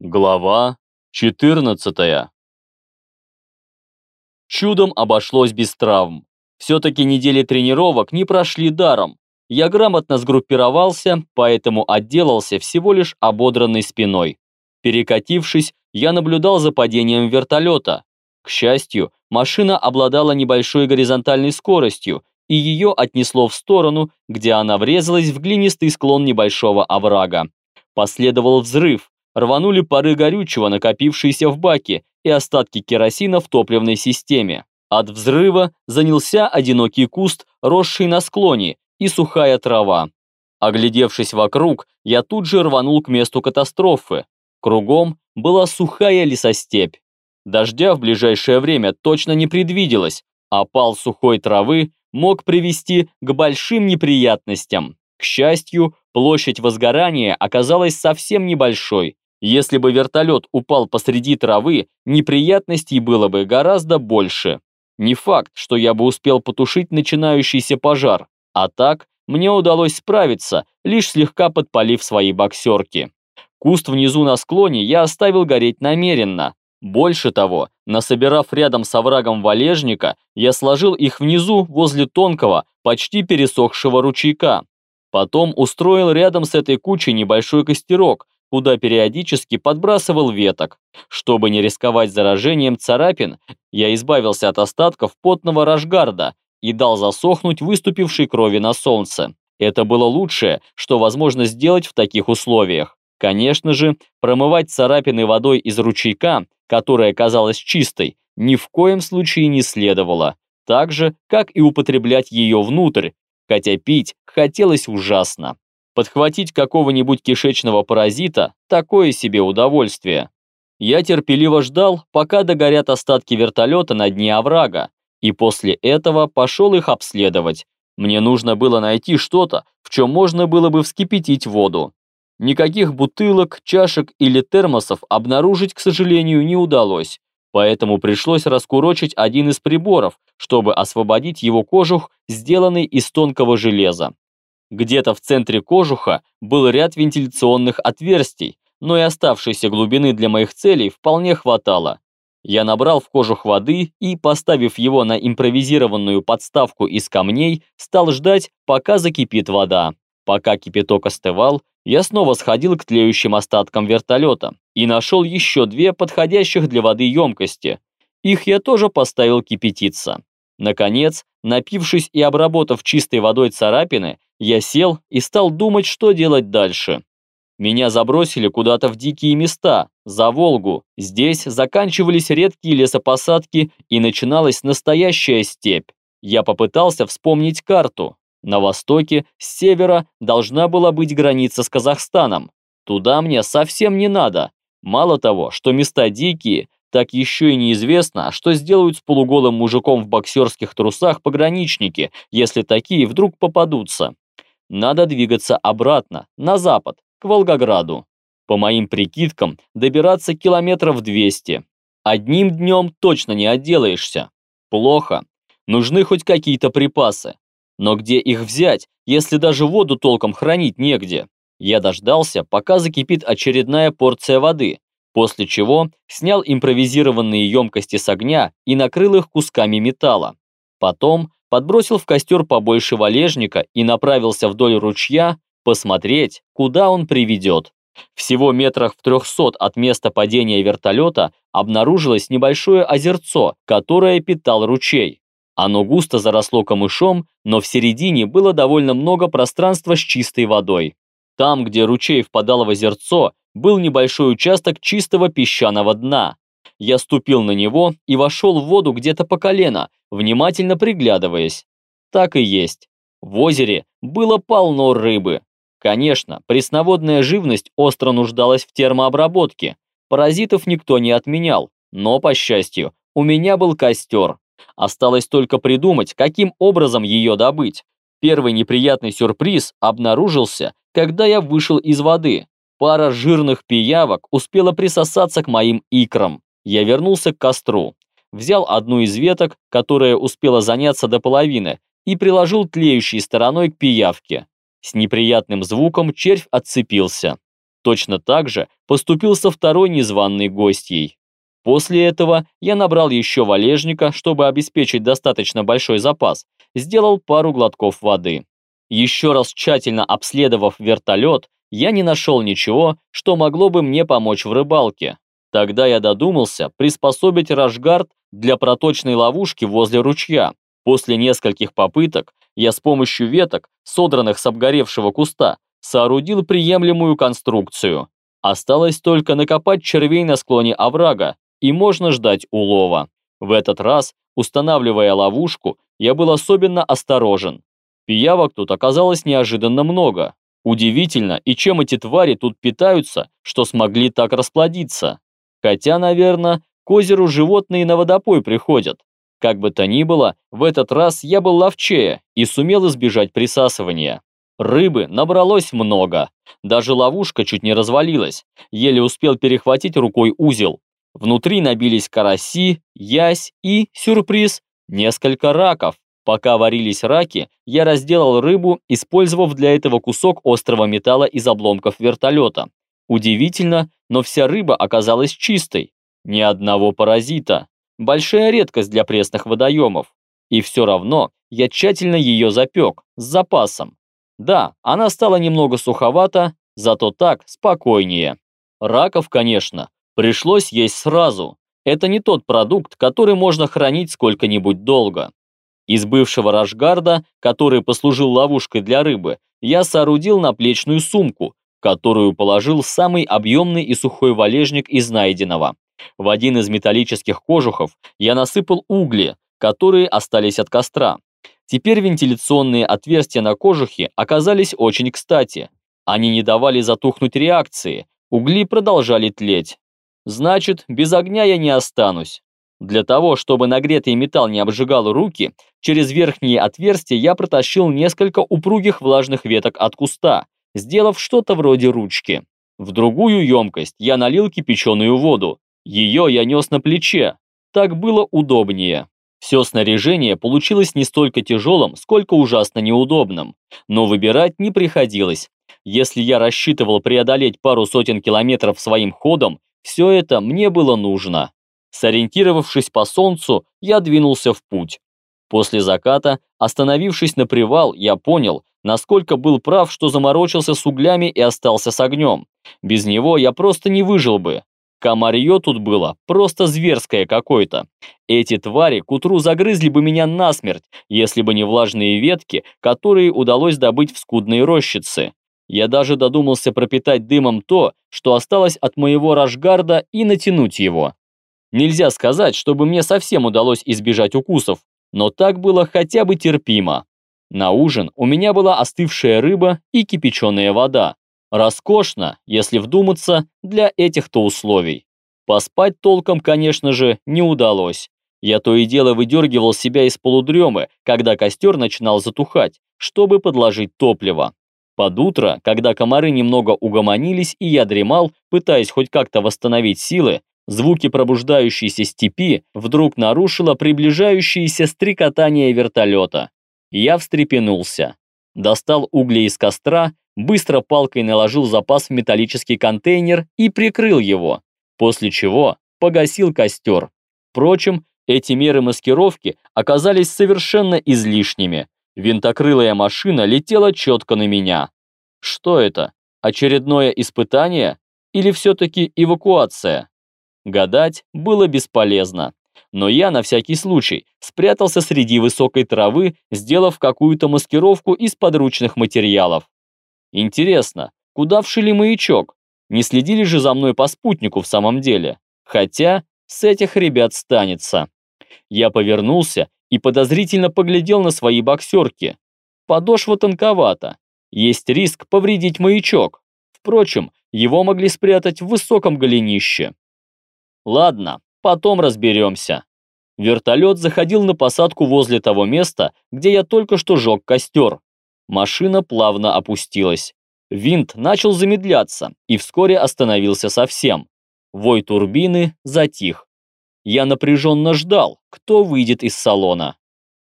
Глава 14 Чудом обошлось без травм. Все-таки недели тренировок не прошли даром. Я грамотно сгруппировался, поэтому отделался всего лишь ободранной спиной. Перекатившись, я наблюдал за падением вертолета. К счастью, машина обладала небольшой горизонтальной скоростью, и ее отнесло в сторону, где она врезалась в глинистый склон небольшого оврага. Последовал взрыв, рванули пары горючего, накопившиеся в баке, и остатки керосина в топливной системе. От взрыва занялся одинокий куст, росший на склоне, и сухая трава. Оглядевшись вокруг, я тут же рванул к месту катастрофы. Кругом была сухая лесостепь. Дождя в ближайшее время точно не предвиделось, а пал сухой травы мог привести к большим неприятностям. К счастью, площадь возгорания оказалась совсем небольшой, если бы вертолет упал посреди травы, неприятностей было бы гораздо больше. Не факт, что я бы успел потушить начинающийся пожар, а так мне удалось справиться, лишь слегка подпалив свои боксерки. Куст внизу на склоне я оставил гореть намеренно. Больше того, насобирав рядом с оврагом валежника, я сложил их внизу возле тонкого, почти пересохшего ручейка. Потом устроил рядом с этой кучей небольшой костерок, куда периодически подбрасывал веток. Чтобы не рисковать заражением царапин, я избавился от остатков потного рашгарда и дал засохнуть выступившей крови на солнце. Это было лучшее, что возможно сделать в таких условиях. Конечно же, промывать царапины водой из ручейка, которая казалась чистой, ни в коем случае не следовало, так же, как и употреблять ее внутрь, хотя пить хотелось ужасно. Подхватить какого-нибудь кишечного паразита – такое себе удовольствие. Я терпеливо ждал, пока догорят остатки вертолета на дне оврага, и после этого пошел их обследовать. Мне нужно было найти что-то, в чем можно было бы вскипятить воду. Никаких бутылок, чашек или термосов обнаружить, к сожалению, не удалось, поэтому пришлось раскурочить один из приборов, чтобы освободить его кожух, сделанный из тонкого железа. Где-то в центре кожуха был ряд вентиляционных отверстий, но и оставшейся глубины для моих целей вполне хватало. Я набрал в кожух воды и, поставив его на импровизированную подставку из камней, стал ждать, пока закипит вода. Пока кипяток остывал, я снова сходил к тлеющим остаткам вертолета и нашел еще две подходящих для воды емкости. Их я тоже поставил кипятиться. Наконец, напившись и обработав чистой водой царапины, я сел и стал думать, что делать дальше. Меня забросили куда-то в дикие места, за Волгу. Здесь заканчивались редкие лесопосадки и начиналась настоящая степь. Я попытался вспомнить карту. На востоке, с севера, должна была быть граница с Казахстаном. Туда мне совсем не надо. Мало того, что места дикие, так еще и неизвестно, что сделают с полуголым мужиком в боксерских трусах пограничники, если такие вдруг попадутся. Надо двигаться обратно, на запад, к Волгограду. По моим прикидкам, добираться километров 200. Одним днем точно не отделаешься. Плохо. Нужны хоть какие-то припасы. Но где их взять, если даже воду толком хранить негде? Я дождался, пока закипит очередная порция воды, после чего снял импровизированные емкости с огня и накрыл их кусками металла. Потом подбросил в костер побольше валежника и направился вдоль ручья посмотреть, куда он приведет. Всего метрах в трехсот от места падения вертолета обнаружилось небольшое озерцо, которое питал ручей. Оно густо заросло камышом, но в середине было довольно много пространства с чистой водой. Там, где ручей впадал в озерцо, был небольшой участок чистого песчаного дна. Я ступил на него и вошел в воду где-то по колено, внимательно приглядываясь. Так и есть. В озере было полно рыбы. Конечно, пресноводная живность остро нуждалась в термообработке. Паразитов никто не отменял, но, по счастью, у меня был костер. Осталось только придумать, каким образом ее добыть. Первый неприятный сюрприз обнаружился, когда я вышел из воды. Пара жирных пиявок успела присосаться к моим икрам. Я вернулся к костру взял одну из веток, которая успела заняться до половины, и приложил тлеющей стороной к пиявке. С неприятным звуком червь отцепился. точно так же поступил со второй незваной гостьей. После этого я набрал еще валежника, чтобы обеспечить достаточно большой запас, сделал пару глотков воды. Еще раз тщательно обследовав вертолет, я не нашел ничего, что могло бы мне помочь в рыбалке. Тогда я додумался приспособить рашгард для проточной ловушки возле ручья. После нескольких попыток я с помощью веток, содранных с обгоревшего куста, соорудил приемлемую конструкцию. Осталось только накопать червей на склоне оврага, и можно ждать улова. В этот раз, устанавливая ловушку, я был особенно осторожен. Пиявок тут оказалось неожиданно много. Удивительно, и чем эти твари тут питаются, что смогли так расплодиться. Хотя, наверное, к озеру животные на водопой приходят. Как бы то ни было, в этот раз я был ловчее и сумел избежать присасывания. Рыбы набралось много. Даже ловушка чуть не развалилась. Еле успел перехватить рукой узел. Внутри набились караси, ясь и, сюрприз, несколько раков. Пока варились раки, я разделал рыбу, использовав для этого кусок острого металла из обломков вертолета. Удивительно, но вся рыба оказалась чистой. Ни одного паразита. Большая редкость для пресных водоемов. И все равно я тщательно ее запек, с запасом. Да, она стала немного суховата, зато так спокойнее. Раков, конечно, пришлось есть сразу. Это не тот продукт, который можно хранить сколько-нибудь долго. Из бывшего рашгарда, который послужил ловушкой для рыбы, я соорудил наплечную сумку, которую положил самый объемный и сухой валежник из найденного. В один из металлических кожухов я насыпал угли, которые остались от костра. Теперь вентиляционные отверстия на кожухе оказались очень кстати. Они не давали затухнуть реакции, угли продолжали тлеть. Значит, без огня я не останусь. Для того, чтобы нагретый металл не обжигал руки, через верхние отверстия я протащил несколько упругих влажных веток от куста, сделав что-то вроде ручки. В другую емкость я налил кипяченую воду. Ее я нес на плече. Так было удобнее. Все снаряжение получилось не столько тяжелым, сколько ужасно неудобным. Но выбирать не приходилось. Если я рассчитывал преодолеть пару сотен километров своим ходом, все это мне было нужно. Сориентировавшись по солнцу, я двинулся в путь. После заката, остановившись на привал, я понял, насколько был прав, что заморочился с углями и остался с огнем. Без него я просто не выжил бы. Комарье тут было просто зверское какое-то. Эти твари к утру загрызли бы меня насмерть, если бы не влажные ветки, которые удалось добыть в скудные рощицы. Я даже додумался пропитать дымом то, что осталось от моего рашгарда, и натянуть его. Нельзя сказать, чтобы мне совсем удалось избежать укусов, но так было хотя бы терпимо. На ужин у меня была остывшая рыба и кипяченая вода. Роскошно, если вдуматься, для этих-то условий. Поспать толком, конечно же, не удалось. Я то и дело выдергивал себя из полудремы, когда костер начинал затухать, чтобы подложить топливо. Под утро, когда комары немного угомонились и я дремал, пытаясь хоть как-то восстановить силы, Звуки пробуждающейся степи вдруг нарушило приближающееся стрекотание вертолета. Я встрепенулся. Достал угли из костра, быстро палкой наложил запас в металлический контейнер и прикрыл его, после чего погасил костер. Впрочем, эти меры маскировки оказались совершенно излишними. Винтокрылая машина летела четко на меня. Что это? Очередное испытание? Или все-таки эвакуация? Гадать было бесполезно. Но я на всякий случай спрятался среди высокой травы, сделав какую-то маскировку из подручных материалов. Интересно, куда вшили маячок? Не следили же за мной по спутнику в самом деле? Хотя с этих ребят станется. Я повернулся и подозрительно поглядел на свои боксерки. Подошва тонковата. Есть риск повредить маячок. Впрочем, его могли спрятать в высоком голенище. Ладно, потом разберемся. Вертолет заходил на посадку возле того места, где я только что жег костер. Машина плавно опустилась. Винт начал замедляться и вскоре остановился совсем. Вой турбины затих. Я напряженно ждал, кто выйдет из салона.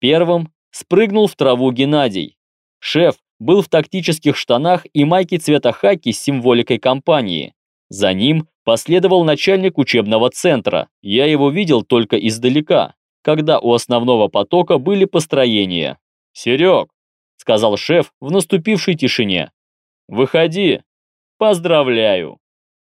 Первым спрыгнул в траву Геннадий. Шеф был в тактических штанах и майке цвета хаки с символикой компании. За ним последовал начальник учебного центра. Я его видел только издалека, когда у основного потока были построения. «Серег», — сказал шеф в наступившей тишине, — «выходи, поздравляю».